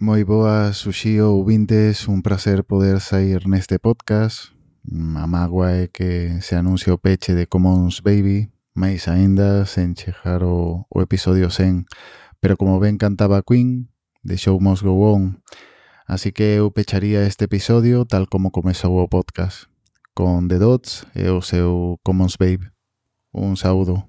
Moi boas, Uxío ouvintes, un placer poder sair neste podcast. A mágoa é que se anuncia o peche de Commons Baby, máis aínda sen chejar o, o episodio 100. Pero como ben cantaba Queen, The Show Must Go On, así que eu pecharía este episodio tal como comezou o podcast, con The Dots e o seu Commons Babe. Un saúdo.